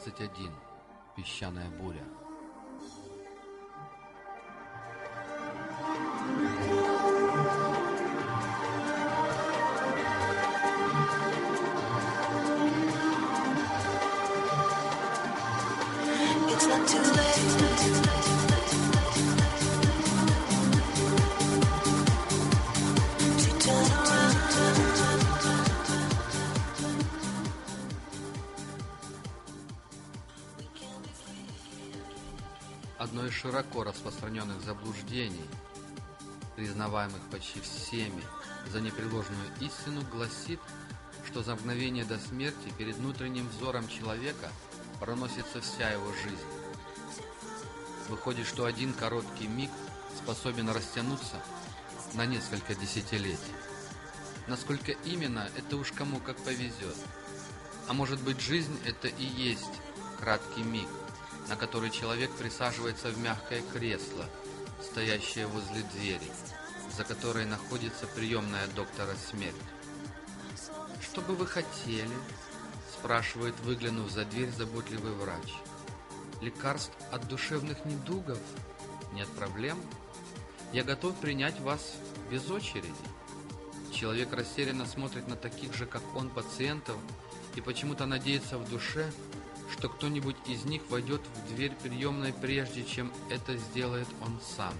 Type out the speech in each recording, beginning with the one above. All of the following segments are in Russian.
21. Песчаная буря. Заблуждений, признаваемых почти всеми за непреложную истину, гласит, что за мгновение до смерти перед внутренним взором человека проносится вся его жизнь. Выходит, что один короткий миг способен растянуться на несколько десятилетий. Насколько именно, это уж кому как повезет. А может быть, жизнь – это и есть краткий миг, на который человек присаживается в мягкое кресло, стоящее возле двери, за которой находится приемная доктора смерть. «Что бы вы хотели?» – спрашивает, выглянув за дверь заботливый врач. «Лекарств от душевных недугов? Нет проблем? Я готов принять вас без очереди». Человек растерянно смотрит на таких же, как он, пациентов и почему-то надеется в душе, что кто-нибудь из них войдет в дверь приемной прежде, чем это сделает он сам.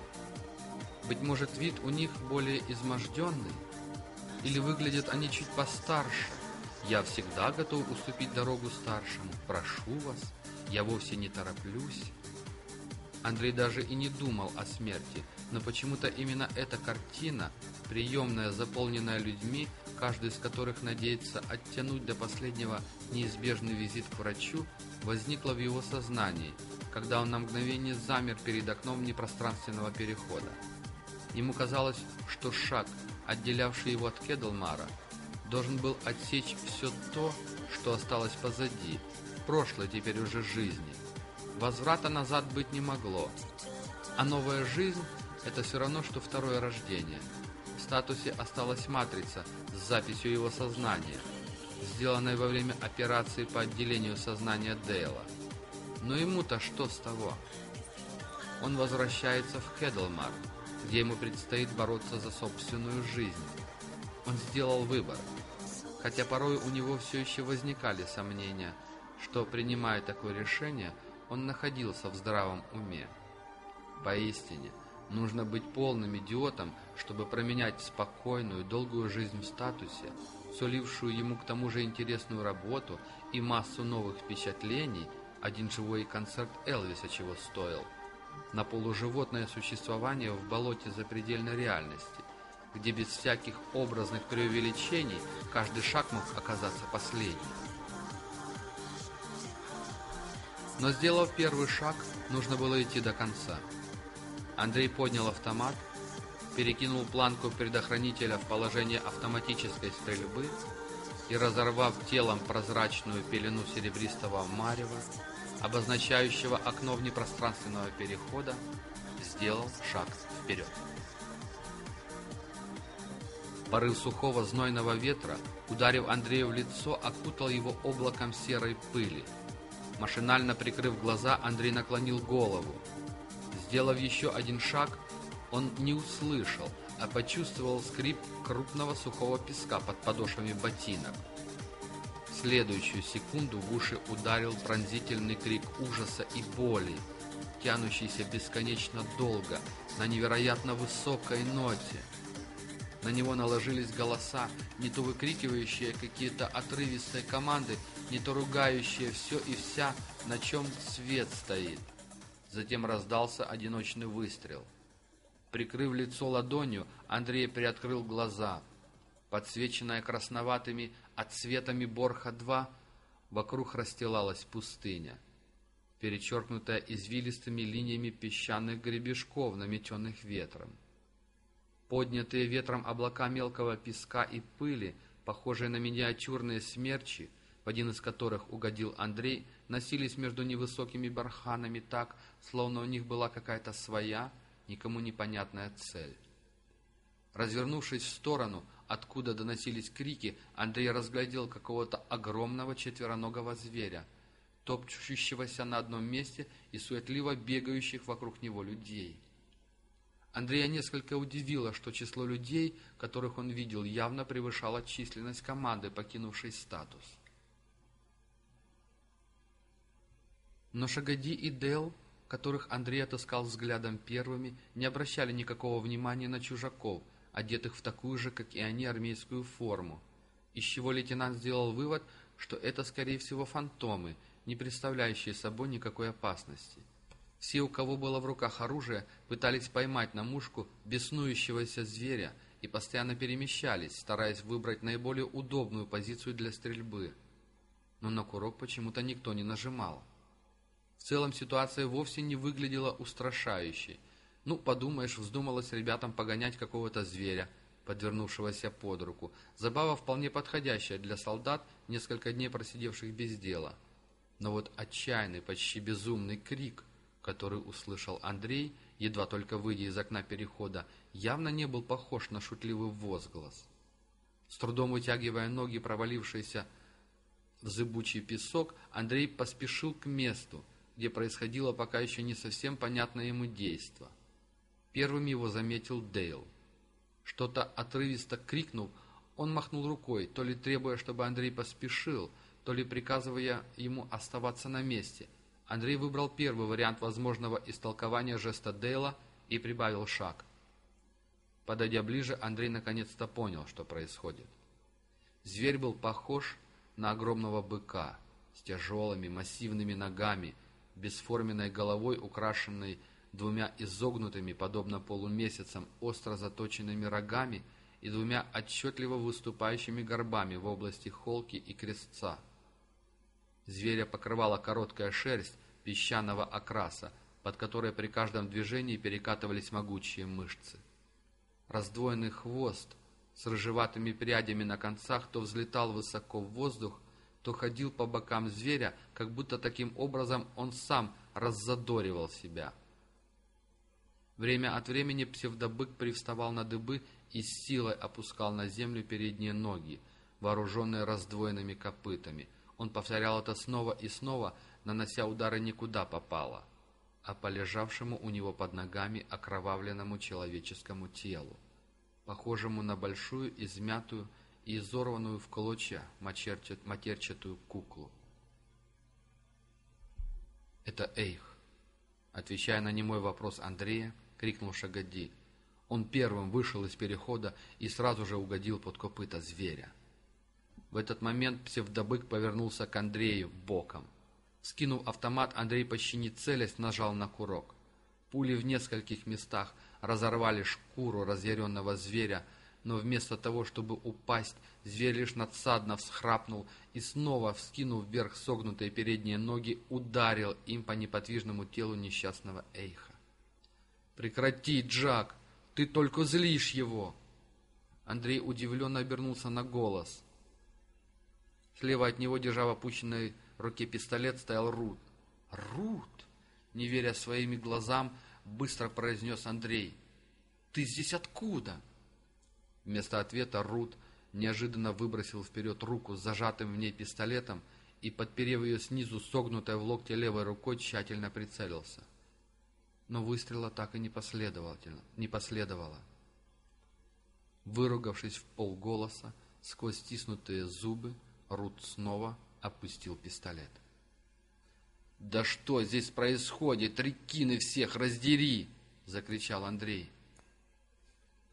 Быть может, вид у них более изможденный? Или выглядят они чуть постарше? Я всегда готов уступить дорогу старшему. Прошу вас, я вовсе не тороплюсь. Андрей даже и не думал о смерти, но почему-то именно эта картина, приемная, заполненная людьми, каждый из которых надеется оттянуть до последнего неизбежный визит к врачу, возникла в его сознании, когда он на мгновение замер перед окном непространственного перехода. Ему казалось, что шаг, отделявший его от Кедлмара, должен был отсечь все то, что осталось позади, прошлой теперь уже жизни. Возврата назад быть не могло. А новая жизнь – это все равно, что второе рождение. Статусе осталась матрица с записью его сознания, сделанной во время операции по отделению сознания Дейла. Но ему-то что с того? Он возвращается в Кедлмар, где ему предстоит бороться за собственную жизнь. Он сделал выбор, хотя порой у него все еще возникали сомнения, что, принимая такое решение, он находился в здравом уме. Поистине, нужно быть полным идиотом, чтобы променять спокойную, долгую жизнь в статусе, сулившую ему к тому же интересную работу и массу новых впечатлений, один живой концерт Элвиса чего стоил, на полуживотное существование в болоте запредельной реальности, где без всяких образных преувеличений каждый шаг мог оказаться последним. Но сделав первый шаг, нужно было идти до конца. Андрей поднял автомат, перекинул планку предохранителя в положение автоматической стрельбы и, разорвав телом прозрачную пелену серебристого марева, обозначающего окно внепространственного перехода, сделал шаг вперед. Порыв сухого знойного ветра, ударив Андрея в лицо, окутал его облаком серой пыли. Машинально прикрыв глаза, Андрей наклонил голову. Сделав еще один шаг, он не услышал, а почувствовал скрип крупного сухого песка под подошвами ботинок. В следующую секунду в уши ударил пронзительный крик ужаса и боли, тянущийся бесконечно долго, на невероятно высокой ноте. На него наложились голоса, не то выкрикивающие какие-то отрывистые команды, не то ругающие все и вся, на чем свет стоит. Затем раздался одиночный выстрел. Прикрыв лицо ладонью, Андрей приоткрыл глаза. Подсвеченная красноватыми отцветами Борха-2, вокруг расстилалась пустыня, перечеркнутая извилистыми линиями песчаных гребешков, наметенных ветром. Поднятые ветром облака мелкого песка и пыли, похожие на миниатюрные смерчи, в один из которых угодил Андрей, носились между невысокими барханами так, словно у них была какая-то своя, никому непонятная цель. Развернувшись в сторону, откуда доносились крики, Андрей разглядел какого-то огромного четвероногого зверя, топчущегося на одном месте и суетливо бегающих вокруг него людей. Андрея несколько удивило, что число людей, которых он видел, явно превышало численность команды, покинувшей статус. Но Шагади и Дел, которых Андрей отыскал взглядом первыми, не обращали никакого внимания на чужаков, одетых в такую же, как и они, армейскую форму, из чего лейтенант сделал вывод, что это, скорее всего, фантомы, не представляющие собой никакой опасности. Все, у кого было в руках оружие, пытались поймать на мушку беснующегося зверя и постоянно перемещались, стараясь выбрать наиболее удобную позицию для стрельбы. Но на курок почему-то никто не нажимал. В целом ситуация вовсе не выглядела устрашающей. Ну, подумаешь, вздумалось ребятам погонять какого-то зверя, подвернувшегося под руку. Забава вполне подходящая для солдат, несколько дней просидевших без дела. Но вот отчаянный, почти безумный крик, который услышал Андрей, едва только выйдя из окна перехода, явно не был похож на шутливый возглас. С трудом вытягивая ноги, провалившиеся в зыбучий песок, Андрей поспешил к месту, где происходило пока еще не совсем понятное ему действо. Первым его заметил Дейл. Что-то отрывисто крикнув, он махнул рукой, то ли требуя, чтобы Андрей поспешил, то ли приказывая ему оставаться на месте. Андрей выбрал первый вариант возможного истолкования жеста Дейла и прибавил шаг. Подойдя ближе, Андрей наконец-то понял, что происходит. Зверь был похож на огромного быка с тяжелыми массивными ногами, бесформенной головой, украшенной двумя изогнутыми, подобно полумесяцам, остро заточенными рогами и двумя отчетливо выступающими горбами в области холки и крестца. Зверя покрывала короткая шерсть песчаного окраса, под которой при каждом движении перекатывались могучие мышцы. Раздвоенный хвост с рыжеватыми прядями на концах то взлетал высоко в воздух, то ходил по бокам зверя, как будто таким образом он сам раззадоривал себя. Время от времени псевдобык привставал на дыбы и с силой опускал на землю передние ноги, вооруженные раздвоенными копытами. Он повторял это снова и снова, нанося удары никуда попало, а по лежавшему у него под ногами окровавленному человеческому телу, похожему на большую измятую и изорванную в клочья матерчатую куклу. «Это Эйх», отвечая на немой вопрос Андрея, крикнул Шагади. Он первым вышел из перехода и сразу же угодил под копыта зверя. В этот момент псевдобык повернулся к Андрею боком. Скинув автомат, Андрей почти не целясь нажал на курок. Пули в нескольких местах разорвали шкуру разъяренного зверя, но вместо того, чтобы упасть, зверь лишь надсадно всхрапнул и снова, вскинув вверх согнутые передние ноги, ударил им по неподвижному телу несчастного Эйха. «Прекрати, Джак! Ты только злишь его!» Андрей удивленно обернулся на голос. Слева от него, держа в опущенной руке пистолет, стоял Рут. «Рут!» — не веря своими глазам, быстро произнес Андрей. «Ты здесь откуда?» Вместо ответа Рут неожиданно выбросил вперед руку с зажатым в ней пистолетом и, подперев ее снизу согнутой в локте левой рукой, тщательно прицелился. Но выстрела так и не последовало. Не последовало. Выругавшись в полголоса, сквозь стиснутые зубы, Рут снова опустил пистолет. «Да что здесь происходит? Рекины всех раздери!» — закричал Андрей.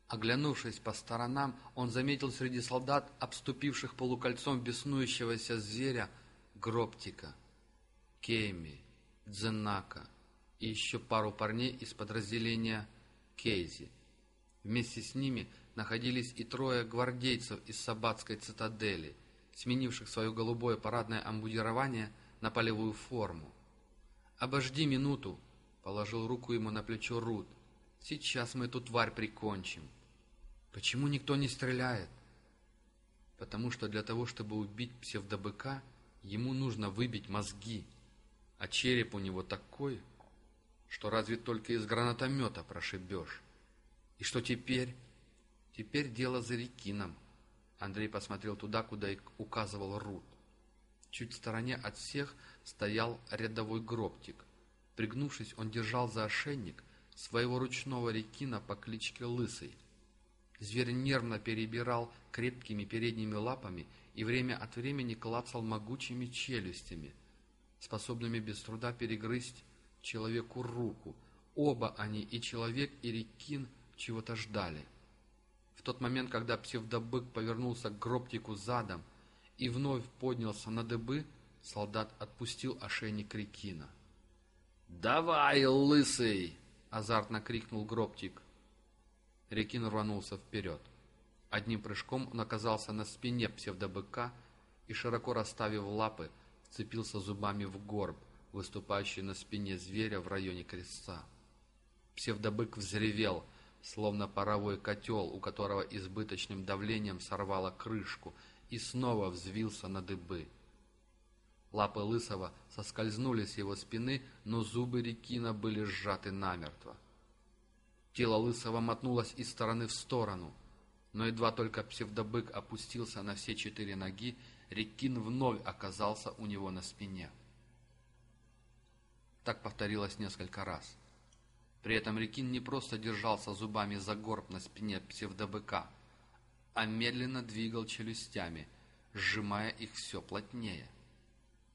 Оглянувшись по сторонам, он заметил среди солдат, обступивших полукольцом беснующегося зверя, Гроптика, Кейми, Дзенака и еще пару парней из подразделения Кейзи. Вместе с ними находились и трое гвардейцев из Сабатской цитадели, сменивших свое голубое парадное амбудирование на полевую форму. «Обожди минуту!» — положил руку ему на плечо Рут. «Сейчас мы эту тварь прикончим». Почему никто не стреляет? Потому что для того, чтобы убить псевдобыка, ему нужно выбить мозги, а череп у него такой, что разве только из гранатомета прошибешь. И что теперь? Теперь дело за Рекином. Андрей посмотрел туда, куда указывал Рут. Чуть в стороне от всех стоял рядовой гробтик. Пригнувшись, он держал за ошейник своего ручного рекина по кличке Лысый. Зверь нервно перебирал крепкими передними лапами и время от времени клацал могучими челюстями, способными без труда перегрызть человеку руку. Оба они, и человек, и рекин, чего-то ждали. В тот момент, когда псевдобык повернулся к гробтику задом и вновь поднялся на дыбы, солдат отпустил ошейник рекина. «Давай, лысый!» — азартно крикнул гробтик. Рекин рванулся вперед. Одним прыжком он оказался на спине псевдобыка и, широко расставив лапы, вцепился зубами в горб, выступающий на спине зверя в районе крестца. Псевдобык взревел, словно паровой котел, у которого избыточным давлением сорвало крышку, и снова взвился на дыбы. Лапы Лысого соскользнули с его спины, но зубы Рекина были сжаты намертво. Тело Лысого мотнулось из стороны в сторону, но едва только псевдобык опустился на все четыре ноги, Рекин вновь оказался у него на спине. Так повторилось несколько раз. При этом Рекин не просто держался зубами за горб на спине псевдобыка, а медленно двигал челюстями, сжимая их все плотнее.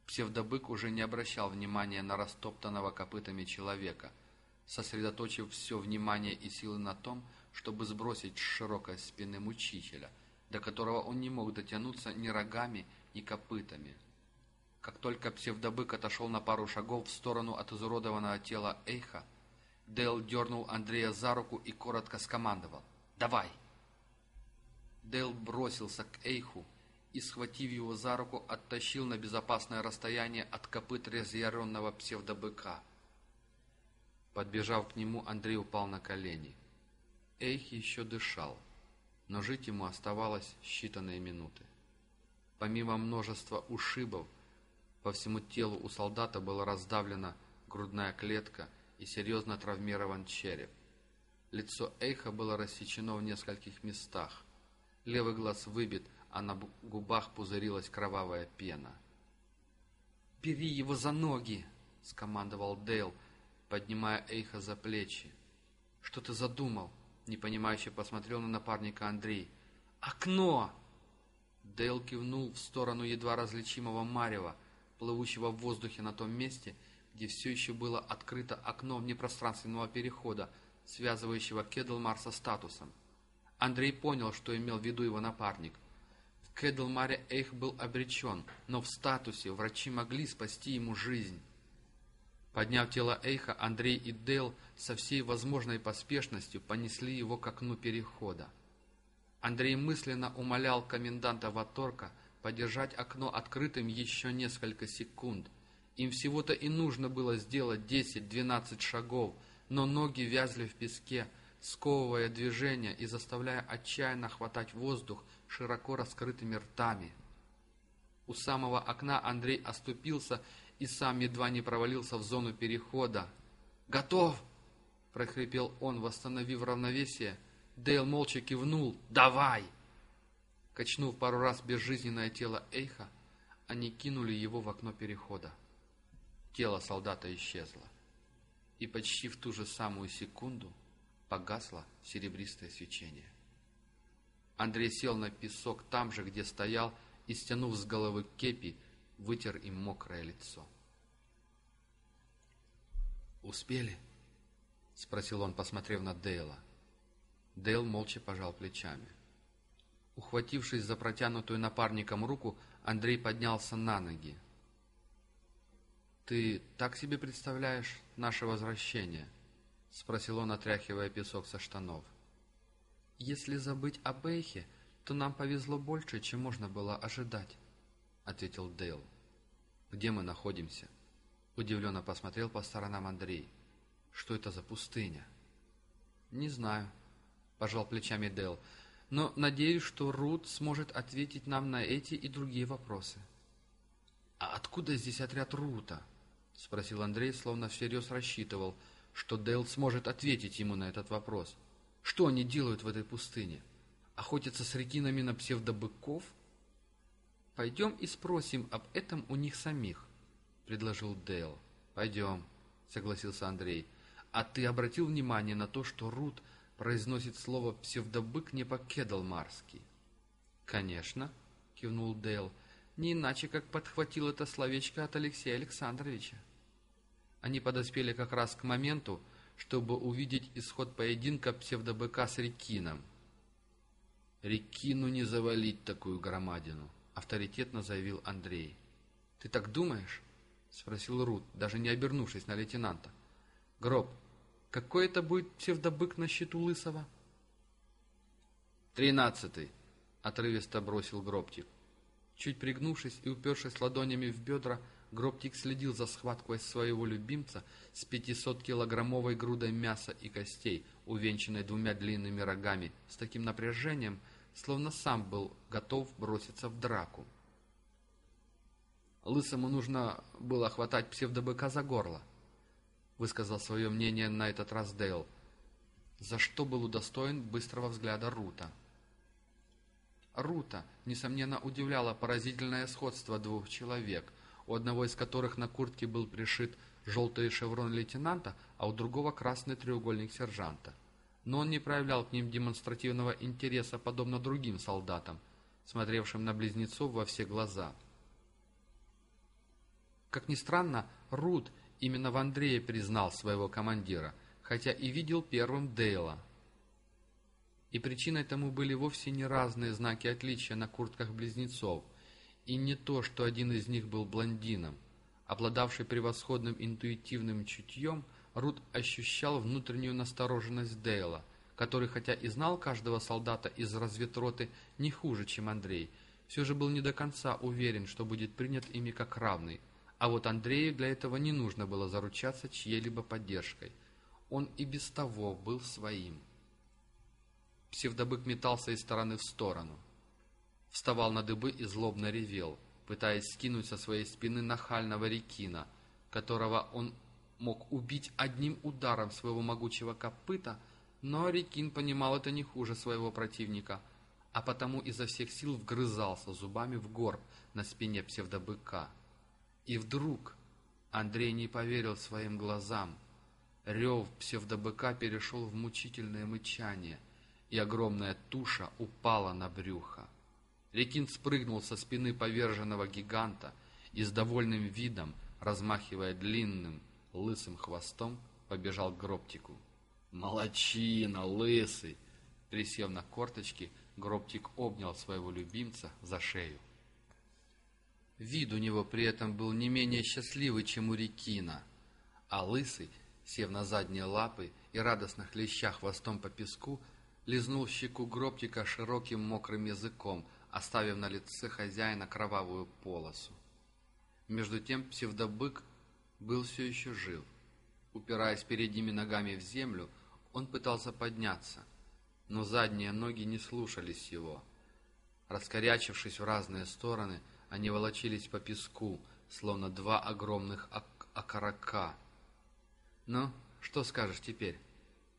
Псевдобык уже не обращал внимания на растоптанного копытами человека, сосредоточив все внимание и силы на том, чтобы сбросить с широкой спины мучителя, до которого он не мог дотянуться ни рогами, ни копытами. Как только псевдобык отошел на пару шагов в сторону от изуродованного тела Эйха, Дейл дернул Андрея за руку и коротко скомандовал «Давай!». Дейл бросился к Эйху и, схватив его за руку, оттащил на безопасное расстояние от копыт разъяренного псевдобыка. Подбежав к нему, Андрей упал на колени. Эйх еще дышал, но жить ему оставалось считанные минуты. Помимо множества ушибов, по всему телу у солдата была раздавлена грудная клетка и серьезно травмирован череп. Лицо Эйха было рассечено в нескольких местах. Левый глаз выбит, а на губах пузырилась кровавая пена. «Бери его за ноги!» — скомандовал Дейл, поднимая Эйха за плечи. «Что ты задумал?» — непонимающе посмотрел на напарника Андрей. «Окно!» Дейл кивнул в сторону едва различимого марева, плывущего в воздухе на том месте, где все еще было открыто окно внепространственного перехода, связывающего Кедлмар со статусом. Андрей понял, что имел в виду его напарник. В Кедлмаре Эйх был обречен, но в статусе врачи могли спасти ему жизнь. Подняв тело Эйха, Андрей и Дейл со всей возможной поспешностью понесли его к окну перехода. Андрей мысленно умолял коменданта Ваторка подержать окно открытым еще несколько секунд. Им всего-то и нужно было сделать 10-12 шагов, но ноги вязли в песке, сковывая движение и заставляя отчаянно хватать воздух широко раскрытыми ртами. У самого окна Андрей оступился и сам едва не провалился в зону перехода. «Готов!» — прохрипел он, восстановив равновесие. Дейл молча кивнул. «Давай!» Качнув пару раз безжизненное тело Эйха, они кинули его в окно перехода. Тело солдата исчезло. И почти в ту же самую секунду погасло серебристое свечение. Андрей сел на песок там же, где стоял, и, стянув с головы кепи, вытер им мокрое лицо. «Успели?» — спросил он, посмотрев на Дейла. Дейл молча пожал плечами. — Ухватившись за протянутую напарником руку, Андрей поднялся на ноги. «Ты так себе представляешь наше возвращение?» — спросил он, отряхивая песок со штанов. «Если забыть о Бейхе, то нам повезло больше, чем можно было ожидать», — ответил Дейл. «Где мы находимся?» — удивленно посмотрел по сторонам Андрей. «Что это за пустыня?» «Не знаю», — пожал плечами Дейл но надеюсь, что Рут сможет ответить нам на эти и другие вопросы. «А откуда здесь отряд Рута?» — спросил Андрей, словно всерьез рассчитывал, что Дэл сможет ответить ему на этот вопрос. «Что они делают в этой пустыне? Охотятся с ретинами на псевдобыков?» «Пойдем и спросим об этом у них самих», — предложил Дейл. «Пойдем», — согласился Андрей. «А ты обратил внимание на то, что Рут произносит слово «псевдобык» не по-кедалмарски?» «Конечно», — кивнул Дейл. «Не иначе, как подхватил это словечко от Алексея Александровича». Они подоспели как раз к моменту, чтобы увидеть исход поединка псевдобыка с Рекином. «Рекину не завалить такую громадину», — авторитетно заявил Андрей. «Ты так думаешь?» — спросил Рут, даже не обернувшись на лейтенанта. «Гроб, какой это будет псевдобык на счету Лысого?» «Тринадцатый», — отрывисто бросил Гробтик. Чуть пригнувшись и упершись ладонями в бедра, Гробтик следил за схваткой своего любимца с 500-килограммовой грудой мяса и костей, увенчанной двумя длинными рогами, с таким напряжением, словно сам был готов броситься в драку. Лысому нужно было хватать псевдобыка за горло, высказал свое мнение на этот раз Дейл, за что был удостоен быстрого взгляда Рута. Рута, несомненно, удивляло поразительное сходство двух человек, у одного из которых на куртке был пришит желтый шеврон лейтенанта, а у другого красный треугольник сержанта но он не проявлял к ним демонстративного интереса, подобно другим солдатам, смотревшим на близнецов во все глаза. Как ни странно, Рут именно в Андрее признал своего командира, хотя и видел первым Дейла. И причиной тому были вовсе не разные знаки отличия на куртках близнецов, и не то, что один из них был блондином, обладавший превосходным интуитивным чутьем – Рут ощущал внутреннюю настороженность Дейла, который, хотя и знал каждого солдата из разведроты не хуже, чем Андрей, все же был не до конца уверен, что будет принят ими как равный. А вот Андрею для этого не нужно было заручаться чьей-либо поддержкой. Он и без того был своим. Псевдобык метался из стороны в сторону. Вставал на дыбы и злобно ревел, пытаясь скинуть со своей спины нахального рекина, которого он мог убить одним ударом своего могучего копыта, но Рикин понимал это не хуже своего противника, а потому изо всех сил вгрызался зубами в горб на спине псевдобыка. И вдруг Андрей не поверил своим глазам. Рев псевдобыка перешел в мучительное мычание, и огромная туша упала на брюхо. Рекин спрыгнул со спины поверженного гиганта и с довольным видом, размахивая длинным, лысым хвостом побежал к гробтику. «Молодчина, лысый!» Присев на корточки, гробтик обнял своего любимца за шею. Вид у него при этом был не менее счастливый, чем у Рекина, а лысый, сев на задние лапы и радостно хлеща хвостом по песку, лизнул щеку гробтика широким мокрым языком, оставив на лице хозяина кровавую полосу. Между тем псевдобык был все еще жив. Упираясь передними ногами в землю, он пытался подняться, но задние ноги не слушались его. Раскорячившись в разные стороны, они волочились по песку, словно два огромных ок окорока. «Ну, что скажешь теперь?»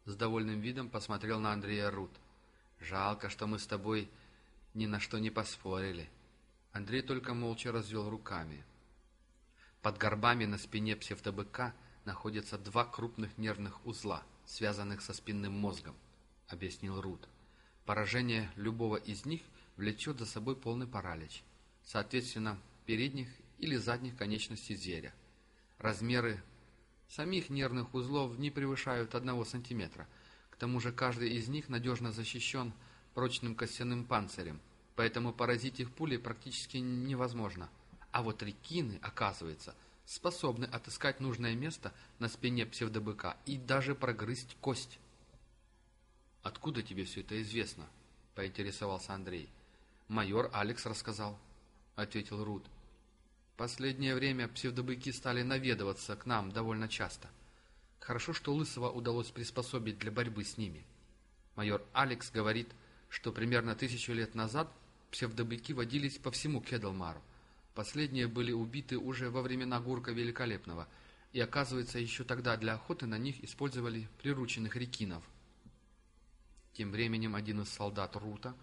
С довольным видом посмотрел на Андрея Рут. «Жалко, что мы с тобой ни на что не поспорили». Андрей только молча развел руками. Под горбами на спине псевдобыка находятся два крупных нервных узла, связанных со спинным мозгом, объяснил Рут. Поражение любого из них влечет за собой полный паралич, соответственно, передних или задних конечностей зверя. Размеры самих нервных узлов не превышают одного сантиметра. К тому же каждый из них надежно защищен прочным костяным панцирем, поэтому поразить их пулей практически невозможно – а вот рекины, оказывается, способны отыскать нужное место на спине псевдобыка и даже прогрызть кость. «Откуда тебе все это известно?» — поинтересовался Андрей. «Майор Алекс рассказал», — ответил Рут. «Последнее время псевдобыки стали наведываться к нам довольно часто. Хорошо, что Лысого удалось приспособить для борьбы с ними. Майор Алекс говорит, что примерно тысячу лет назад псевдобыки водились по всему Кедлмару, Последние были убиты уже во времена Гурка Великолепного, и, оказывается, еще тогда для охоты на них использовали прирученных рекинов. Тем временем один из солдат Рута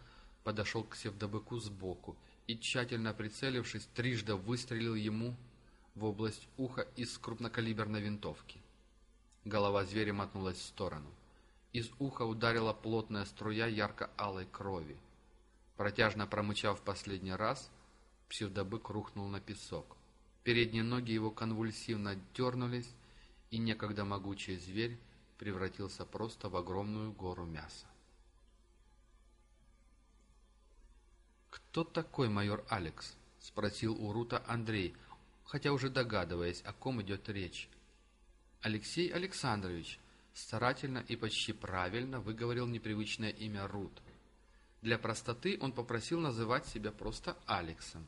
подошел к севдобыку сбоку и, тщательно прицелившись, трижды выстрелил ему в область уха из крупнокалиберной винтовки. Голова зверя мотнулась в сторону. Из уха ударила плотная струя ярко-алой крови. Протяжно промычав последний раз, псевдобык рухнул на песок. Передние ноги его конвульсивно дернулись, и некогда могучий зверь превратился просто в огромную гору мяса. «Кто такой майор Алекс?» — спросил у Рута Андрей, хотя уже догадываясь, о ком идет речь. Алексей Александрович старательно и почти правильно выговорил непривычное имя Рут. Для простоты он попросил называть себя просто Алексом.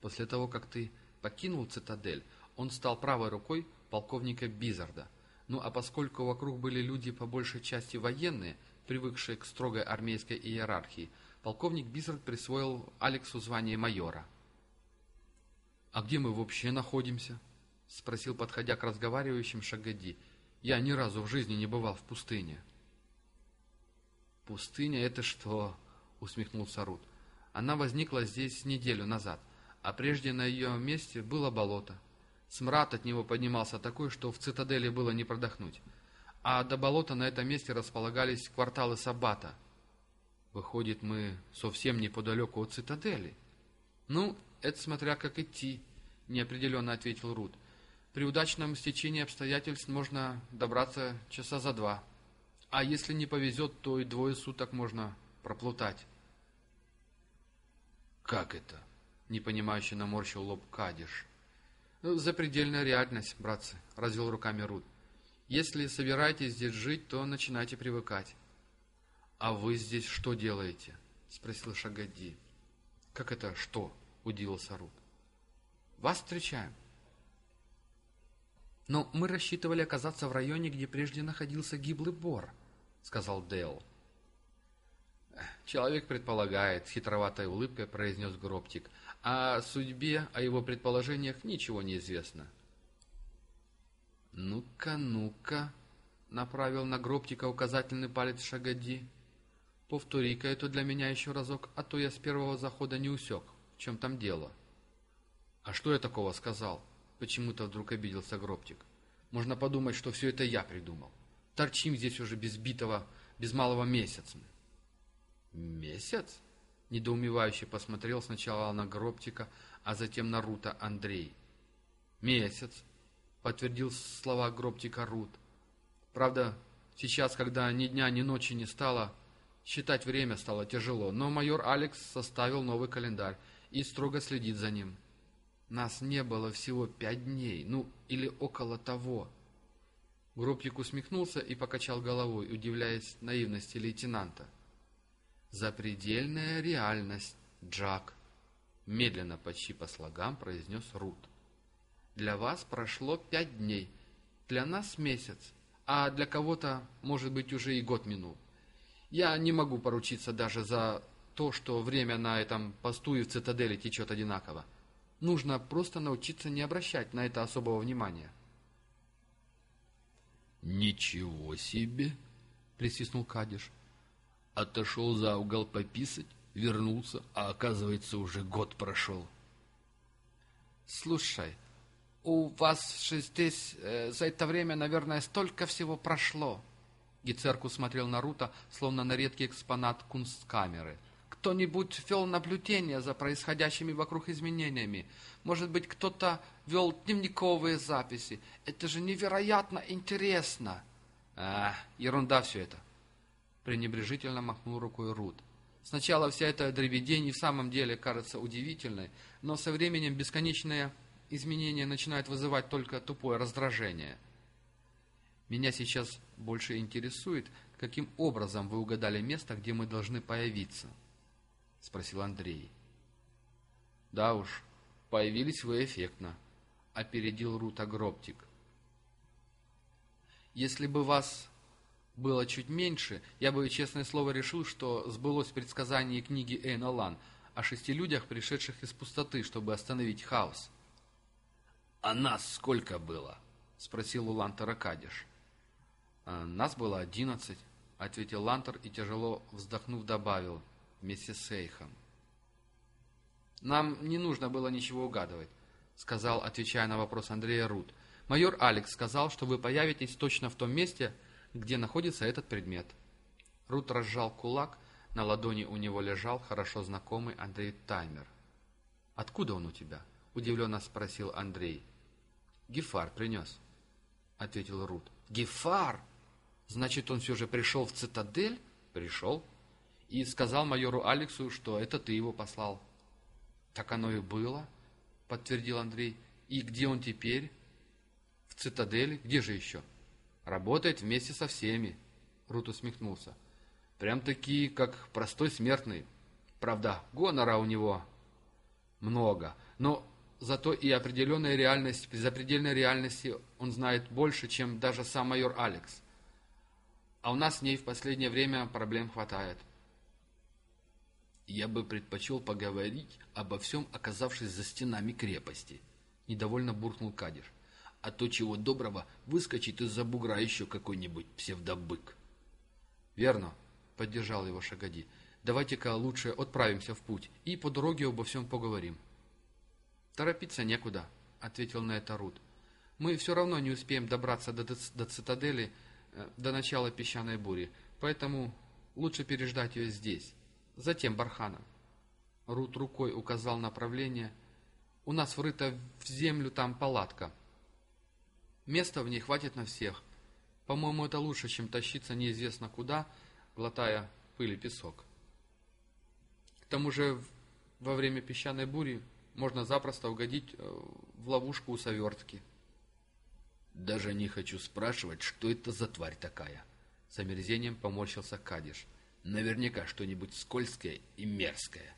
После того, как ты покинул цитадель, он стал правой рукой полковника Бизарда. Ну а поскольку вокруг были люди по большей части военные, привыкшие к строгой армейской иерархии, полковник Бизард присвоил Алексу звание майора. «А где мы вообще находимся?» — спросил, подходя к разговаривающим Шагади. «Я ни разу в жизни не бывал в пустыне». «Пустыня — это что?» — усмехнулся Рут. «Она возникла здесь неделю назад, а прежде на ее месте было болото. Смрад от него поднимался такой, что в цитадели было не продохнуть. А до болота на этом месте располагались кварталы Сабата. Выходит, мы совсем неподалеку от цитадели. Ну, это смотря как идти, неопределенно ответил Рут. При удачном стечении обстоятельств можно добраться часа за два. А если не повезет, то и двое суток можно проплутать. «Как это?» — непонимающе наморщил лоб Кадиш. «Запредельная реальность, братцы», — развел руками Рут. «Если собираетесь здесь жить, то начинайте привыкать». «А вы здесь что делаете?» — спросил Шагади. «Как это «что?» — удивился Рут. «Вас встречаем». «Но мы рассчитывали оказаться в районе, где прежде находился гиблый бор», — сказал Дейл. «Человек предполагает», — хитроватой улыбкой произнес Гробтик. «О судьбе, о его предположениях ничего не известно». «Ну-ка, ну-ка», — направил на Гробтика указательный палец Шагади. «Повтори-ка это для меня еще разок, а то я с первого захода не усек. В чем там дело?» «А что я такого сказал?» — почему-то вдруг обиделся Гробтик. «Можно подумать, что все это я придумал. Торчим здесь уже без битого, без малого месяца». «Месяц?» — недоумевающе посмотрел сначала на Гробтика, а затем на Рута Андрей. «Месяц», — подтвердил слова Гробтика Рут. «Правда, сейчас, когда ни дня, ни ночи не стало, считать время стало тяжело, но майор Алекс составил новый календарь и строго следит за ним. Нас не было всего пять дней, ну, или около того». Гробтик усмехнулся и покачал головой, удивляясь наивности лейтенанта. — «Запредельная реальность, Джак», — медленно, почти по слогам произнес Рут. «Для вас прошло пять дней, для нас месяц, а для кого-то, может быть, уже и год минул. Я не могу поручиться даже за то, что время на этом посту и в цитадели течет одинаково. Нужно просто научиться не обращать на это особого внимания». «Ничего себе!» — присвистнул Кадиш отошел за угол пописать, вернулся, а оказывается, уже год прошел. «Слушай, у вас же здесь э, за это время, наверное, столько всего прошло». Гицерку смотрел на Рута, словно на редкий экспонат кунсткамеры. «Кто-нибудь вел наблюдение за происходящими вокруг изменениями? Может быть, кто-то вел дневниковые записи? Это же невероятно интересно!» «А, ерунда все это!» Пренебрежительно махнул рукой Рут. Сначала вся эта дребедень и в самом деле кажется удивительной, но со временем бесконечные изменения начинают вызывать только тупое раздражение. Меня сейчас больше интересует, каким образом вы угадали место, где мы должны появиться? — спросил Андрей. — Да уж, появились вы эффектно, — опередил Рут Агроптик. — Если бы вас было чуть меньше, я бы, честное слово, решил, что сбылось предсказание книги Эйна Лан о шести людях, пришедших из пустоты, чтобы остановить хаос. «А нас сколько было?» — спросил у Лантера Кадиш. «А «Нас было одиннадцать», — ответил Лантер и, тяжело вздохнув, добавил, вместе с Эйхом. «Нам не нужно было ничего угадывать», — сказал, отвечая на вопрос Андрея Рут. «Майор Алекс сказал, что вы появитесь точно в том месте, где находится этот предмет». Рут разжал кулак, на ладони у него лежал хорошо знакомый Андрей Таймер. «Откуда он у тебя?» — удивленно спросил Андрей. «Гефар принес», — ответил Рут. «Гефар? Значит, он все же пришел в цитадель?» «Пришел. И сказал майору Алексу, что это ты его послал». «Так оно и было», — подтвердил Андрей. «И где он теперь?» «В цитадели. Где же еще?» «Работает вместе со всеми», — Рут усмехнулся. «Прям-таки, как простой смертный. Правда, гонора у него много, но зато и определенная реальность, при запредельной реальности он знает больше, чем даже сам майор Алекс. А у нас с ней в последнее время проблем хватает. Я бы предпочел поговорить обо всем, оказавшись за стенами крепости. Недовольно буркнул Кадиш. А то, чего доброго, выскочит из-за бугра еще какой-нибудь псевдобык. Верно, поддержал его Шагади. Давайте-ка лучше отправимся в путь и по дороге обо всем поговорим. Торопиться некуда, ответил на это Рут. Мы все равно не успеем добраться до, до цитадели э, до начала песчаной бури, поэтому лучше переждать ее здесь, затем Барханом. Рут рукой указал направление. У нас врыта в землю там палатка. Места в ней хватит на всех. По-моему, это лучше, чем тащиться неизвестно куда, глотая пыль и песок. К тому же во время песчаной бури можно запросто угодить э, в ловушку у совертки. Даже не хочу спрашивать, что это за тварь такая. С омерзением поморщился Кадиш. Наверняка что-нибудь скользкое и мерзкое.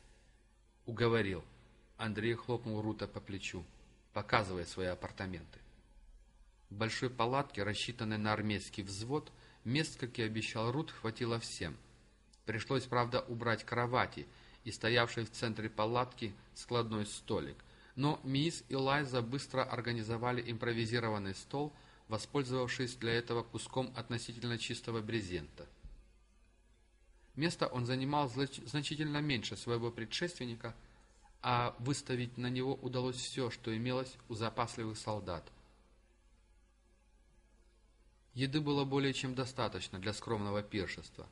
Уговорил. Андрей хлопнул Рута по плечу, показывая свои апартаменты. В большой палатке, рассчитанной на армейский взвод, мест, как и обещал Рут, хватило всем. Пришлось, правда, убрать кровати и стоявший в центре палатки складной столик. Но Мисс и Лайза быстро организовали импровизированный стол, воспользовавшись для этого куском относительно чистого брезента. Место он занимал значительно меньше своего предшественника, а выставить на него удалось все, что имелось у запасливых солдат. Еды было более чем достаточно для скромного пиршества.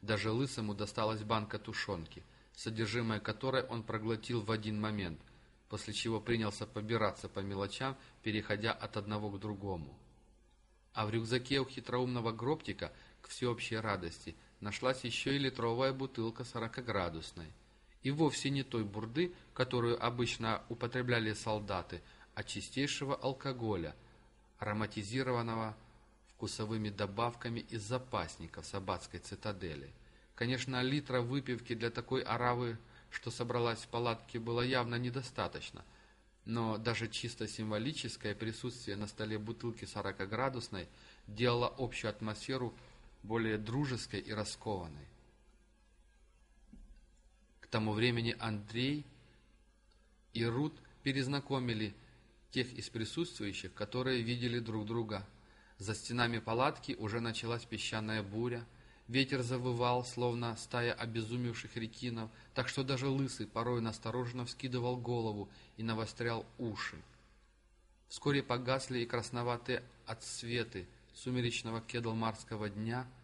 Даже лысому досталась банка тушенки, содержимое которой он проглотил в один момент, после чего принялся побираться по мелочам, переходя от одного к другому. А в рюкзаке у хитроумного гробтика, к всеобщей радости, нашлась еще и литровая бутылка сорокоградусной. И вовсе не той бурды, которую обычно употребляли солдаты, а чистейшего алкоголя, ароматизированного вкусовыми добавками из запасников Сабатской цитадели. Конечно, литра выпивки для такой оравы, что собралась в палатке, было явно недостаточно, но даже чисто символическое присутствие на столе бутылки 40-градусной делало общую атмосферу более дружеской и раскованной. К тому времени Андрей и Рут перезнакомили тех из присутствующих, которые видели друг друга. За стенами палатки уже началась песчаная буря, ветер завывал, словно стая обезумевших рекинов, так что даже лысый порой настороженно вскидывал голову и навострял уши. Вскоре погасли и красноватые отсветы сумеречного кедлмарского дня —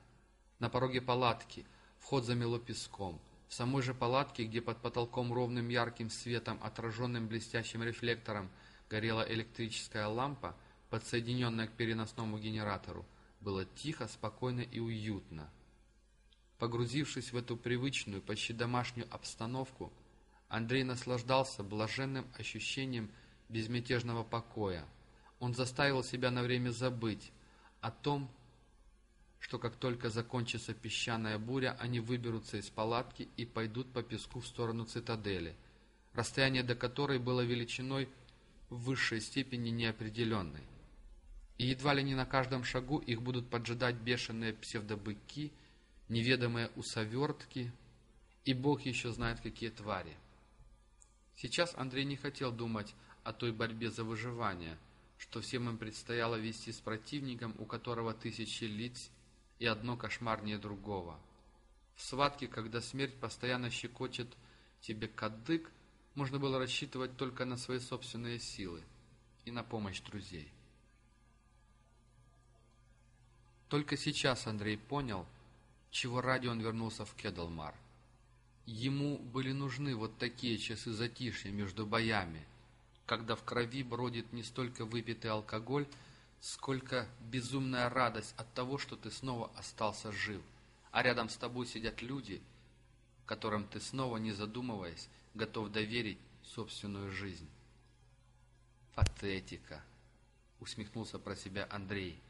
на пороге палатки вход замело песком. В самой же палатке, где под потолком ровным ярким светом, отраженным блестящим рефлектором, горела электрическая лампа, подсоединенная к переносному генератору, было тихо, спокойно и уютно. Погрузившись в эту привычную, почти домашнюю обстановку, Андрей наслаждался блаженным ощущением безмятежного покоя. Он заставил себя на время забыть о том, что как только закончится песчаная буря, они выберутся из палатки и пойдут по песку в сторону цитадели, расстояние до которой было величиной в высшей степени неопределенной. И едва ли не на каждом шагу их будут поджидать бешеные псевдобыки, неведомые усовертки и бог еще знает какие твари. Сейчас Андрей не хотел думать о той борьбе за выживание, что всем им предстояло вести с противником, у которого тысячи лиц и одно кошмарнее другого. В схватке, когда смерть постоянно щекочет тебе кадык, можно было рассчитывать только на свои собственные силы и на помощь друзей. Только сейчас Андрей понял, чего ради он вернулся в Кедлмар. Ему были нужны вот такие часы затишья между боями, когда в крови бродит не столько выпитый алкоголь, сколько безумная радость от того, что ты снова остался жив, а рядом с тобой сидят люди, которым ты снова, не задумываясь, готов доверить собственную жизнь. «Патетика!» — усмехнулся про себя Андрей.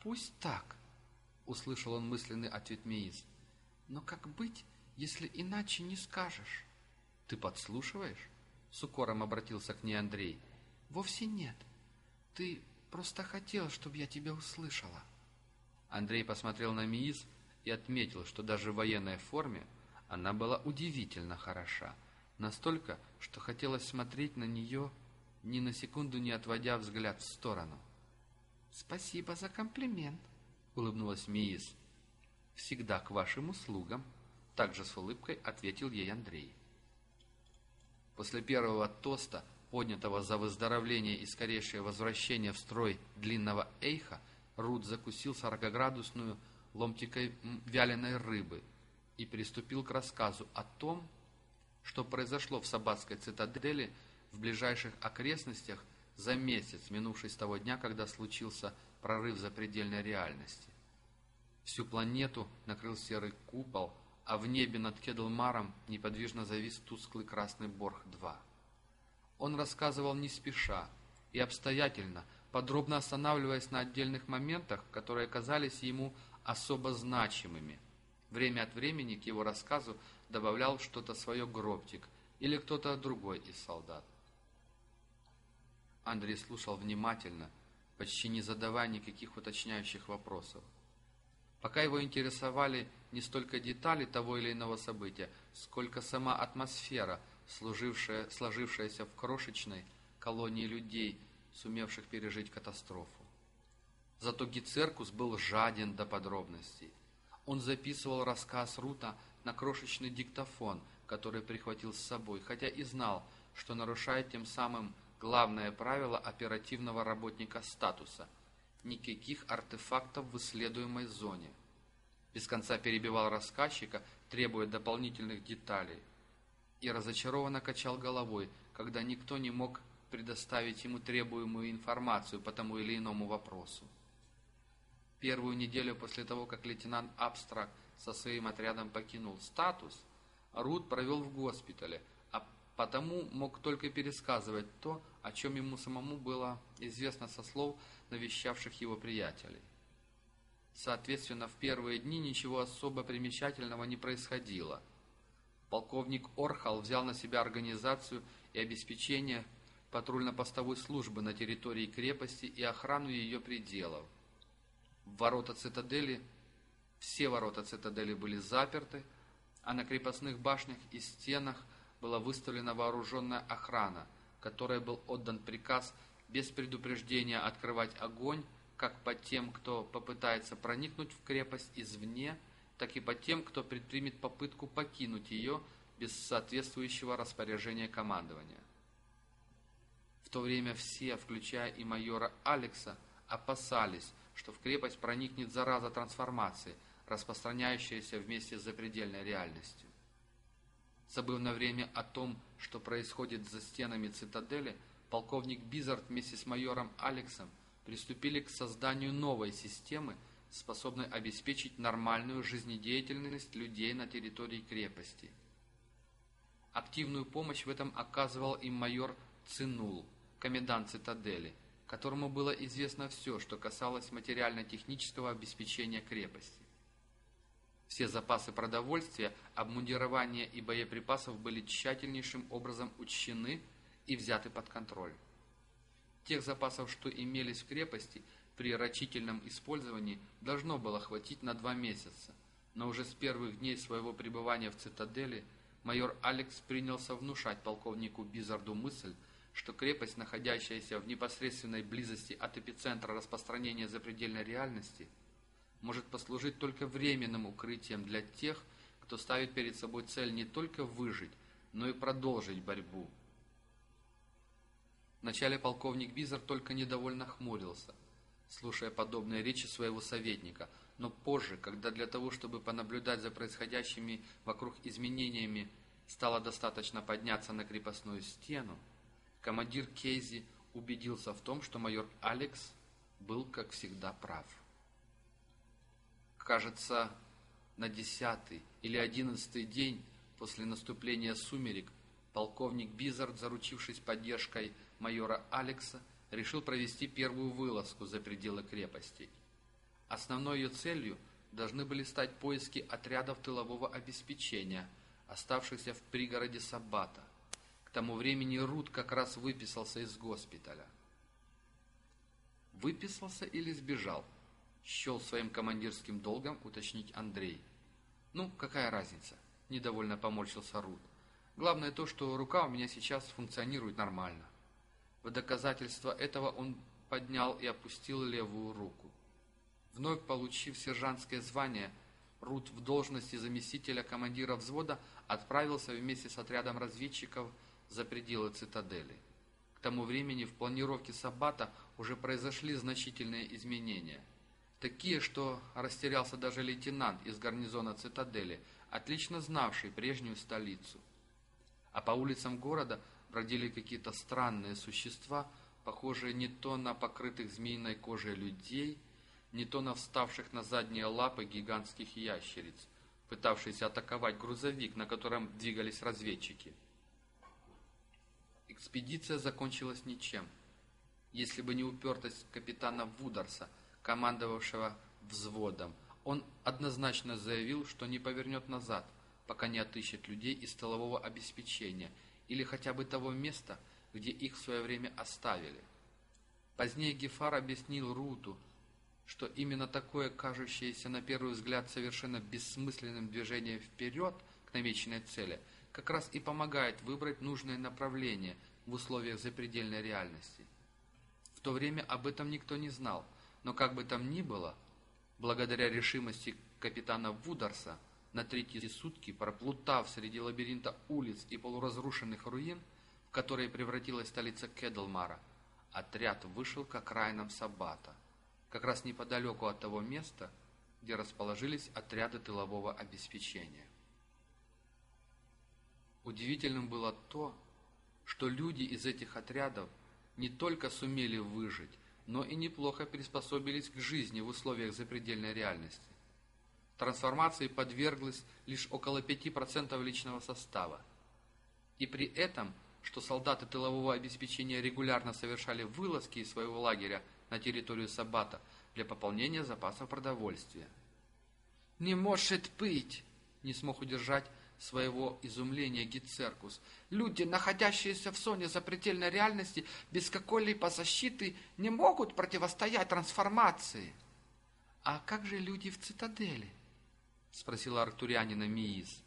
«Пусть так», — услышал он мысленный ответ Миис. «Но как быть, если иначе не скажешь?» «Ты подслушиваешь?» — с укором обратился к ней Андрей. «Вовсе нет. Ты просто хотел, чтобы я тебя услышала». Андрей посмотрел на Миис и отметил, что даже в военной форме она была удивительно хороша. Настолько, что хотелось смотреть на нее, ни на секунду не отводя взгляд в сторону. «Спасибо за комплимент», — улыбнулась Миис. «Всегда к вашим услугам», — также с улыбкой ответил ей Андрей. После первого тоста, поднятого за выздоровление и скорейшее возвращение в строй длинного эйха, Рут закусил сорокоградусную ломтикой вяленой рыбы и приступил к рассказу о том, что произошло в Сабатской цитадели в ближайших окрестностях за месяц, минувший с того дня, когда случился прорыв запредельной реальности. Всю планету накрыл серый купол, а в небе над Кедлмаром неподвижно завис тусклый красный Борг-2. Он рассказывал не спеша и обстоятельно, подробно останавливаясь на отдельных моментах, которые казались ему особо значимыми. Время от времени к его рассказу добавлял что-то свое Гробтик или кто-то другой из солдат. Андрей слушал внимательно, почти не задавая никаких уточняющих вопросов. Пока его интересовали не столько детали того или иного события, сколько сама атмосфера, служившая, сложившаяся в крошечной колонии людей, сумевших пережить катастрофу. Зато Гицеркус был жаден до подробностей. Он записывал рассказ Рута на крошечный диктофон, который прихватил с собой, хотя и знал, что нарушает тем самым Главное правило оперативного работника статуса – никаких артефактов в исследуемой зоне. Без конца перебивал рассказчика, требуя дополнительных деталей. И разочарованно качал головой, когда никто не мог предоставить ему требуемую информацию по тому или иному вопросу. Первую неделю после того, как лейтенант Абстракт со своим отрядом покинул статус, Рут провел в госпитале – потому мог только пересказывать то, о чем ему самому было известно со слов навещавших его приятелей. Соответственно, в первые дни ничего особо примечательного не происходило. Полковник Орхал взял на себя организацию и обеспечение патрульно-постовой службы на территории крепости и охрану ее пределов. Ворота цитадели, все ворота цитадели были заперты, а на крепостных башнях и стенах – была выставлена вооруженная охрана, которой был отдан приказ без предупреждения открывать огонь как по тем, кто попытается проникнуть в крепость извне, так и по тем, кто предпримет попытку покинуть ее без соответствующего распоряжения командования. В то время все, включая и майора Алекса, опасались, что в крепость проникнет зараза трансформации, распространяющаяся вместе с запредельной реальностью. Забыв на время о том, что происходит за стенами цитадели, полковник Бизард вместе с майором Алексом приступили к созданию новой системы, способной обеспечить нормальную жизнедеятельность людей на территории крепости. Активную помощь в этом оказывал им майор Цинул, комендант цитадели, которому было известно все, что касалось материально-технического обеспечения крепости. Все запасы продовольствия, обмундирования и боеприпасов были тщательнейшим образом учтены и взяты под контроль. Тех запасов, что имелись в крепости, при рачительном использовании должно было хватить на два месяца, но уже с первых дней своего пребывания в цитадели майор Алекс принялся внушать полковнику Бизарду мысль, что крепость, находящаяся в непосредственной близости от эпицентра распространения запредельной реальности – может послужить только временным укрытием для тех, кто ставит перед собой цель не только выжить, но и продолжить борьбу. Вначале полковник Бизер только недовольно хмурился, слушая подобные речи своего советника, но позже, когда для того, чтобы понаблюдать за происходящими вокруг изменениями, стало достаточно подняться на крепостную стену, командир Кейзи убедился в том, что майор Алекс был, как всегда, прав. Кажется, на десятый или одиннадцатый день после наступления сумерек полковник Бизард, заручившись поддержкой майора Алекса, решил провести первую вылазку за пределы крепости. Основной ее целью должны были стать поиски отрядов тылового обеспечения, оставшихся в пригороде Сабата. К тому времени Рут как раз выписался из госпиталя. Выписался или сбежал? Счел своим командирским долгом уточнить Андрей. Ну, какая разница? Недовольно поморщился Рут. Главное то, что рука у меня сейчас функционирует нормально. В доказательство этого он поднял и опустил левую руку. Вновь получив сержантское звание, Рут в должности заместителя командира взвода отправился вместе с отрядом разведчиков за пределы цитадели. К тому времени в планировке Сабата уже произошли значительные изменения. Такие, что растерялся даже лейтенант из гарнизона цитадели, отлично знавший прежнюю столицу. А по улицам города бродили какие-то странные существа, похожие не то на покрытых змеиной кожей людей, не то на вставших на задние лапы гигантских ящериц, пытавшиеся атаковать грузовик, на котором двигались разведчики. Экспедиция закончилась ничем, если бы не упертость капитана Вударса, командовавшего взводом. Он однозначно заявил, что не повернет назад, пока не отыщет людей из столового обеспечения или хотя бы того места, где их в свое время оставили. Позднее Гефар объяснил Руту, что именно такое кажущееся на первый взгляд совершенно бессмысленным движение вперед к намеченной цели как раз и помогает выбрать нужное направление в условиях запредельной реальности. В то время об этом никто не знал, но как бы там ни было, благодаря решимости капитана Вударса, на третьи сутки, проплутав среди лабиринта улиц и полуразрушенных руин, в которые превратилась столица Кедлмара, отряд вышел к окраинам Сабата – как раз неподалеку от того места, где расположились отряды тылового обеспечения. Удивительным было то, что люди из этих отрядов не только сумели выжить, но и неплохо приспособились к жизни в условиях запредельной реальности. Трансформации подверглось лишь около 5% личного состава. И при этом, что солдаты тылового обеспечения регулярно совершали вылазки из своего лагеря на территорию Сабата для пополнения запасов продовольствия. «Не может быть!» — не смог удержать своего изумления Гицеркус. «Люди, находящиеся в зоне запредельной реальности, без какой-либо защиты не могут противостоять трансформации». «А как же люди в цитадели?» — спросила арктурианина Миис.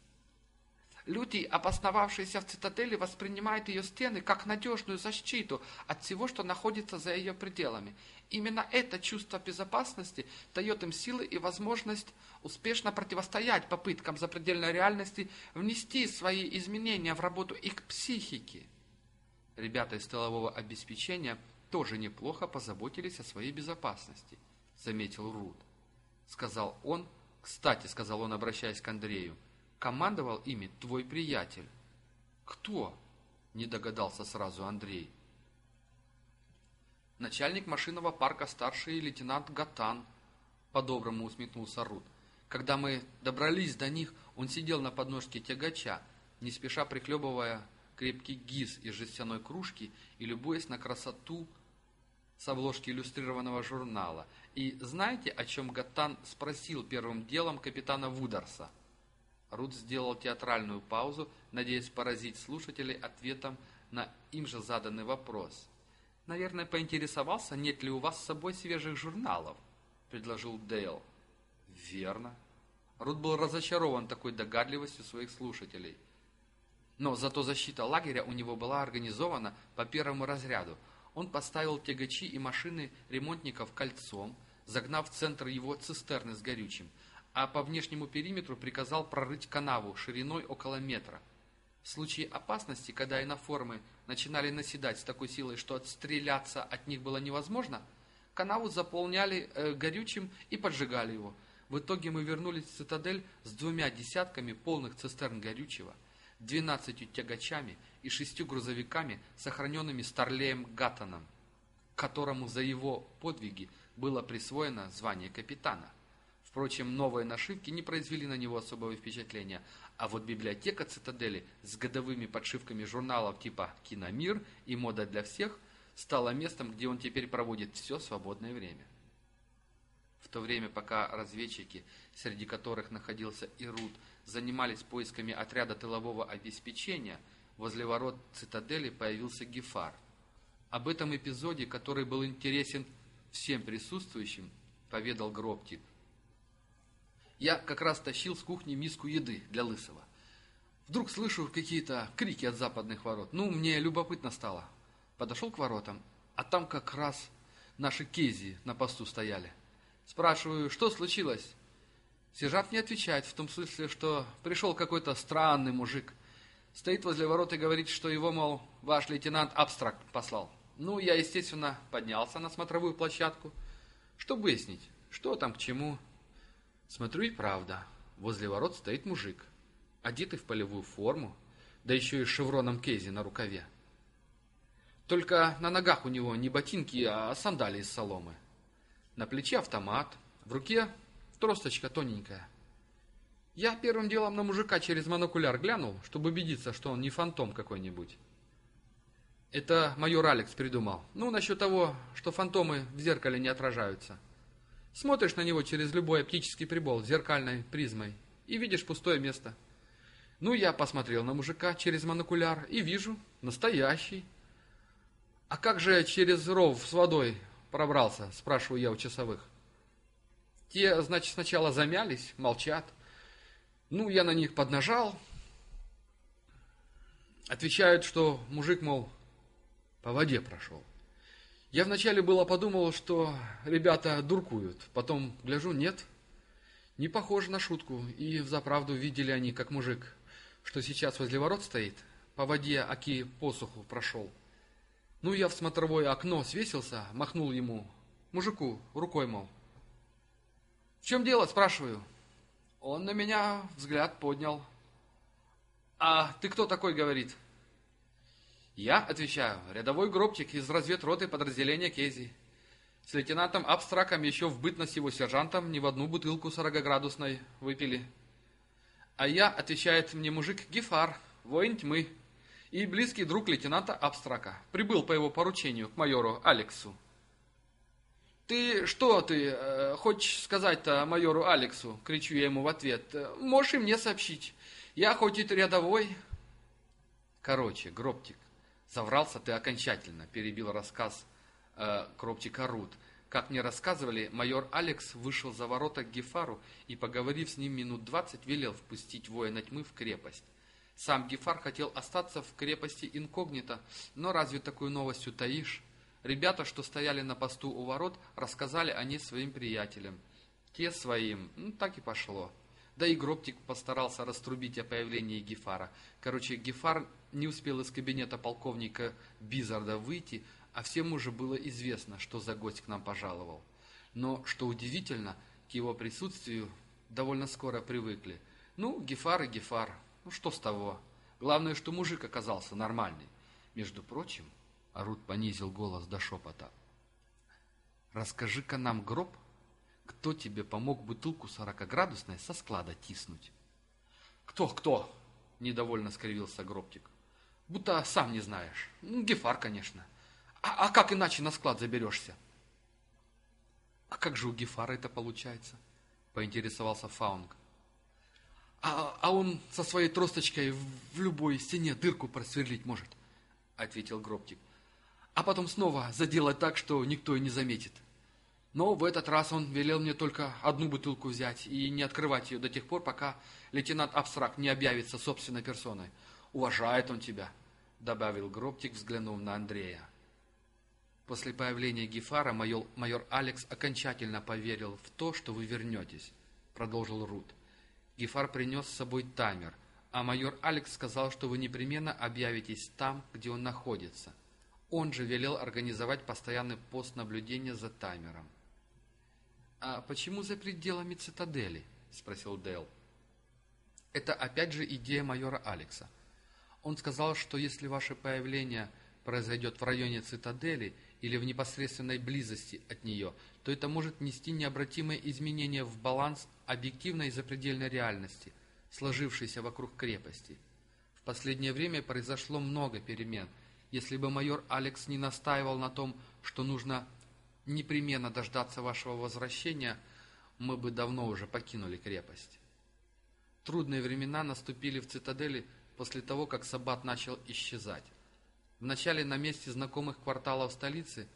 Люди, обосновавшиеся в цитадели, воспринимают ее стены как надежную защиту от всего, что находится за ее пределами. Именно это чувство безопасности дает им силы и возможность успешно противостоять попыткам запредельной реальности внести свои изменения в работу их психики. Ребята из тылового обеспечения тоже неплохо позаботились о своей безопасности, заметил Рут. Сказал он, кстати, сказал он, обращаясь к Андрею, командовал ими твой приятель. Кто? Не догадался сразу Андрей. Начальник машинного парка старший лейтенант Гатан, по-доброму усмехнулся Рут. Когда мы добрались до них, он сидел на подножке тягача, не спеша прихлебывая крепкий гиз из жестяной кружки и любуясь на красоту с обложки иллюстрированного журнала. И знаете, о чем Гатан спросил первым делом капитана Вударса? Рут сделал театральную паузу, надеясь поразить слушателей ответом на им же заданный вопрос. «Наверное, поинтересовался, нет ли у вас с собой свежих журналов?» – предложил Дейл. «Верно». Рут был разочарован такой догадливостью своих слушателей. Но зато защита лагеря у него была организована по первому разряду. Он поставил тягачи и машины ремонтников кольцом, загнав в центр его цистерны с горючим – а по внешнему периметру приказал прорыть канаву шириной около метра. В случае опасности, когда иноформы начинали наседать с такой силой, что отстреляться от них было невозможно, канаву заполняли э, горючим и поджигали его. В итоге мы вернулись в цитадель с двумя десятками полных цистерн горючего, двенадцатью тягачами и шестью грузовиками, сохраненными Старлеем Гаттоном, которому за его подвиги было присвоено звание капитана. Впрочем, новые нашивки не произвели на него особого впечатления, а вот библиотека цитадели с годовыми подшивками журналов типа «Киномир» и «Мода для всех» стала местом, где он теперь проводит все свободное время. В то время, пока разведчики, среди которых находился и Рут, занимались поисками отряда тылового обеспечения, возле ворот цитадели появился Гефар. Об этом эпизоде, который был интересен всем присутствующим, поведал Гроптик. Я как раз тащил с кухни миску еды для Лысого. Вдруг слышу какие-то крики от западных ворот. Ну, мне любопытно стало. Подошел к воротам, а там как раз наши кейзи на посту стояли. Спрашиваю, что случилось? Сержант не отвечает, в том смысле, что пришел какой-то странный мужик. Стоит возле ворот и говорит, что его, мол, ваш лейтенант Абстракт послал. Ну, я, естественно, поднялся на смотровую площадку, чтобы выяснить, что там к чему. Смотрю и правда, возле ворот стоит мужик, одетый в полевую форму, да еще и шевроном Кейзи на рукаве. Только на ногах у него не ботинки, а сандалии из соломы. На плече автомат, в руке тросточка тоненькая. Я первым делом на мужика через монокуляр глянул, чтобы убедиться, что он не фантом какой-нибудь. Это майор Алекс придумал. Ну, насчет того, что фантомы в зеркале не отражаются. Смотришь на него через любой оптический прибор зеркальной призмой и видишь пустое место. Ну, я посмотрел на мужика через монокуляр и вижу, настоящий. А как же через ров с водой пробрался, спрашиваю я у часовых. Те, значит, сначала замялись, молчат. Ну, я на них поднажал. Отвечают, что мужик, мол, по воде прошел. Я вначале было подумал, что ребята дуркуют, потом гляжу, нет, не похоже на шутку, и взаправду видели они, как мужик, что сейчас возле ворот стоит, по воде оки посуху прошел. Ну, я в смотровое окно свесился, махнул ему, мужику, рукой, мол. «В чем дело?» – спрашиваю. Он на меня взгляд поднял. «А ты кто такой?» – говорит. Я отвечаю, рядовой гробчик из разведроты подразделения Кези. С лейтенантом Абстраком еще в бытность его сержантом ни в одну бутылку 40-градусной выпили. А я, отвечает мне мужик Гефар, воин тьмы, и близкий друг лейтенанта Абстрака. Прибыл по его поручению к майору Алексу. «Ты что ты э, хочешь сказать-то майору Алексу?» — кричу я ему в ответ. «Можешь и мне сообщить. Я хоть и рядовой...» Короче, Гробтик, Заврался ты окончательно, перебил рассказ э, Кроптика Рут. Как мне рассказывали, майор Алекс вышел за ворота к Гефару и, поговорив с ним минут двадцать, велел впустить воина тьмы в крепость. Сам Гефар хотел остаться в крепости инкогнито, но разве такую новость утаишь? Ребята, что стояли на посту у ворот, рассказали о ней своим приятелям. Те своим, ну так и пошло. Да и Гроптик постарался раструбить о появлении Гефара. Короче, Гефар не успел из кабинета полковника Бизарда выйти, а всем уже было известно, что за гость к нам пожаловал. Но, что удивительно, к его присутствию довольно скоро привыкли. Ну, Гефар и Гефар, ну что с того? Главное, что мужик оказался нормальный. Между прочим, Арут понизил голос до шепота. «Расскажи-ка нам, гроб, кто тебе помог бутылку сорокоградусной со склада тиснуть?» «Кто, кто?» — недовольно скривился гробтик. Будто сам не знаешь. Ну, Гефар, конечно. А, а как иначе на склад заберешься? А как же у Гефара это получается? Поинтересовался Фаунг. А, а он со своей тросточкой в любой стене дырку просверлить может, ответил Гробтик. А потом снова заделать так, что никто и не заметит. Но в этот раз он велел мне только одну бутылку взять и не открывать ее до тех пор, пока лейтенант Абстракт не объявится собственной персоной. Уважает он тебя добавил Гробтик, взглянув на Андрея. После появления Гефара майор, майор Алекс окончательно поверил в то, что вы вернетесь, продолжил Рут. Гефар принес с собой таймер, А майор Алекс сказал, что вы непременно объявитесь там, где он находится. Он же велел организовать постоянный пост наблюдения за таймером. «А почему за пределами цитадели?» – спросил Дэл. Это опять же идея майора Алекса. Он сказал, что если ваше появление произойдет в районе цитадели или в непосредственной близости от нее, то это может нести необратимые изменения в баланс объективной и запредельной реальности, сложившейся вокруг крепости. В последнее время произошло много перемен. Если бы майор Алекс не настаивал на том, что нужно непременно дождаться вашего возвращения, мы бы давно уже покинули крепость. Трудные времена наступили в цитадели после того, как Сабат начал исчезать. Вначале на месте знакомых кварталов столицы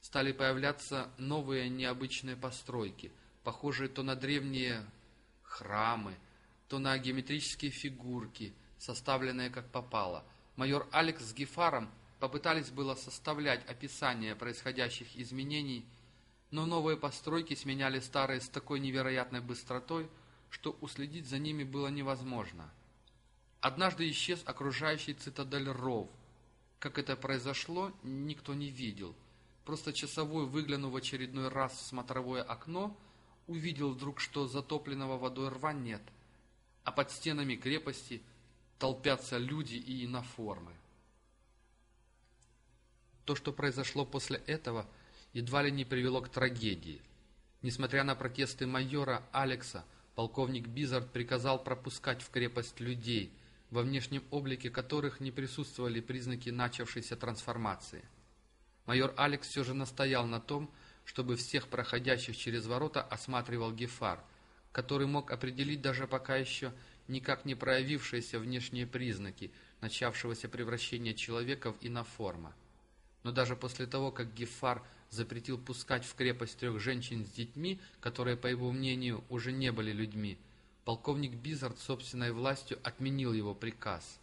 стали появляться новые необычные постройки, похожие то на древние храмы, то на геометрические фигурки, составленные как попало. Майор Алекс с Гефаром попытались было составлять описание происходящих изменений, но новые постройки сменяли старые с такой невероятной быстротой, что уследить за ними было невозможно. Однажды исчез окружающий цитадель ров. Как это произошло, никто не видел. Просто часовой, выглянув в очередной раз в смотровое окно, увидел вдруг, что затопленного водой рва нет, а под стенами крепости толпятся люди и иноформы. То, что произошло после этого, едва ли не привело к трагедии. Несмотря на протесты майора Алекса, полковник Бизард приказал пропускать в крепость людей, во внешнем облике которых не присутствовали признаки начавшейся трансформации. Майор Алекс все же настоял на том, чтобы всех проходящих через ворота осматривал Гефар, который мог определить даже пока еще никак не проявившиеся внешние признаки начавшегося превращения человека в иноформа. Но даже после того, как Гефар запретил пускать в крепость трех женщин с детьми, которые, по его мнению, уже не были людьми, полковник Бизард собственной властью отменил его приказ.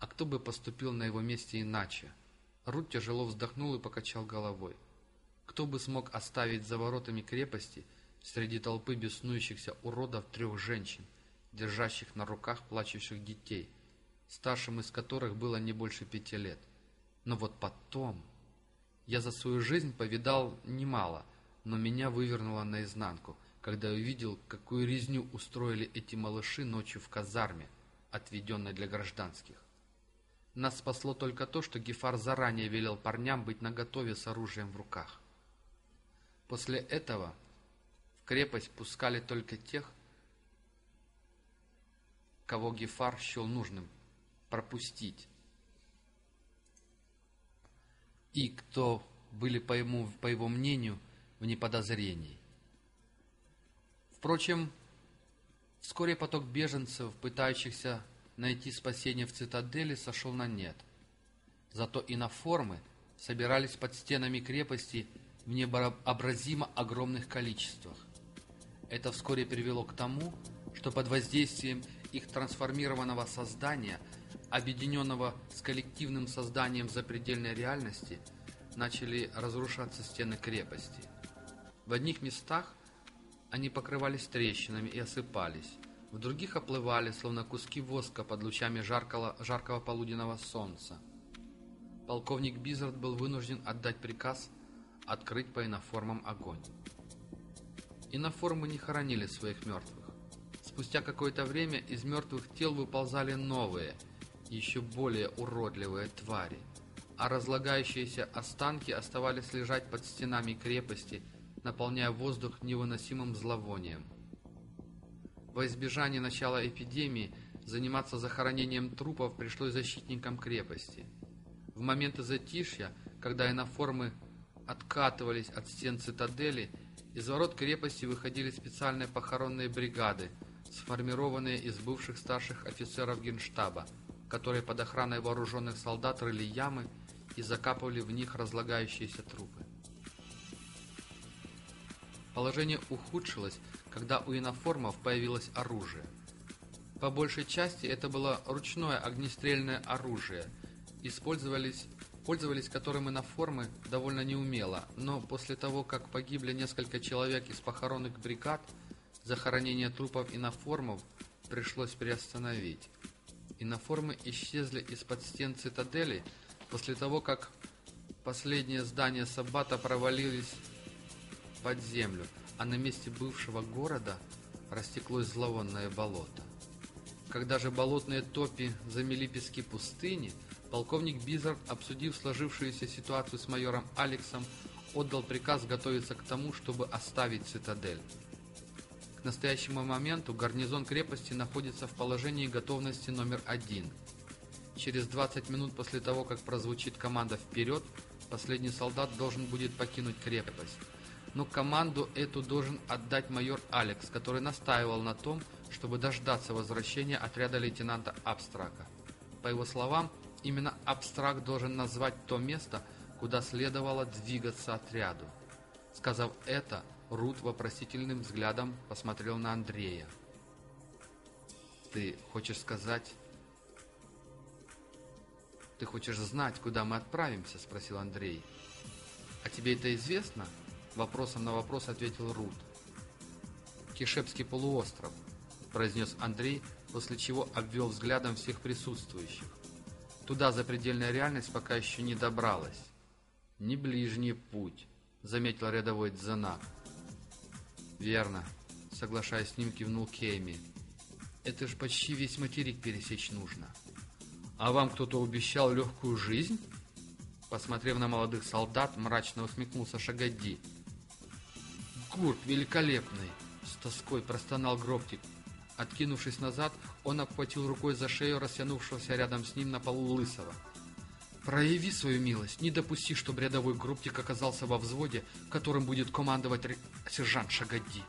А кто бы поступил на его месте иначе? Рут тяжело вздохнул и покачал головой. Кто бы смог оставить за воротами крепости среди толпы беснующихся уродов трех женщин, держащих на руках плачущих детей, старшим из которых было не больше пяти лет? Но вот потом... Я за свою жизнь повидал немало, но меня вывернуло наизнанку, когда увидел, какую резню устроили эти малыши ночью в казарме, отведенной для гражданских. Нас спасло только то, что Гефар заранее велел парням быть наготове с оружием в руках. После этого в крепость пускали только тех, кого Гефар счел нужным пропустить, и кто были, по, ему, по его мнению, вне подозрений. Впрочем, вскоре поток беженцев, пытающихся найти спасение в цитадели, сошел на нет. Зато иноформы собирались под стенами крепости в необразимо огромных количествах. Это вскоре привело к тому, что под воздействием их трансформированного создания – объединенного с коллективным созданием запредельной реальности, начали разрушаться стены крепости. В одних местах они покрывались трещинами и осыпались, в других оплывали, словно куски воска под лучами жаркого, жаркого полуденного солнца. Полковник Бизард был вынужден отдать приказ открыть по иноформам огонь. Иноформы не хоронили своих мертвых. Спустя какое-то время из мертвых тел выползали новые – еще более уродливые твари, а разлагающиеся останки оставались лежать под стенами крепости, наполняя воздух невыносимым зловонием. Во избежание начала эпидемии заниматься захоронением трупов пришлось защитникам крепости. В моменты затишья, когда иноформы откатывались от стен цитадели, из ворот крепости выходили специальные похоронные бригады, сформированные из бывших старших офицеров генштаба, которые под охраной вооруженных солдат рыли ямы и закапывали в них разлагающиеся трупы. Положение ухудшилось, когда у иноформов появилось оружие. По большей части это было ручное огнестрельное оружие, использовались, пользовались которым иноформы довольно неумело, но после того, как погибли несколько человек из похоронных бригад, захоронение трупов иноформов пришлось приостановить. Иноформы исчезли из-под стен цитадели после того, как последние здания Саббата провалились под землю, а на месте бывшего города растеклось зловонное болото. Когда же болотные топи замели пески пустыни, полковник Бизард, обсудив сложившуюся ситуацию с майором Алексом, отдал приказ готовиться к тому, чтобы оставить цитадель. К настоящему моменту гарнизон крепости находится в положении готовности номер один. Через 20 минут после того, как прозвучит команда «Вперед», последний солдат должен будет покинуть крепость. Но команду эту должен отдать майор Алекс, который настаивал на том, чтобы дождаться возвращения отряда лейтенанта Абстрака. По его словам, именно Абстрак должен назвать то место, куда следовало двигаться отряду. Сказав это, Рут вопросительным взглядом посмотрел на Андрея. «Ты хочешь сказать...» «Ты хочешь знать, куда мы отправимся?» — спросил Андрей. «А тебе это известно?» — вопросом на вопрос ответил Рут. «Кишепский полуостров», — произнес Андрей, после чего обвел взглядом всех присутствующих. «Туда запредельная реальность пока еще не добралась». «Не ближний путь», — заметил рядовой Дзанак. «Верно», — соглашаясь с ним, кивнул Кейми. «Это ж почти весь материк пересечь нужно». «А вам кто-то обещал легкую жизнь?» Посмотрев на молодых солдат, мрачно усмехнулся Шагадди. «Гурт великолепный!» — с тоской простонал Гроптик. Откинувшись назад, он обхватил рукой за шею растянувшегося рядом с ним на полу Лысого. «Прояви свою милость, не допусти, чтобы рядовой Гроптик оказался во взводе, которым будет командовать сержант Шагадди».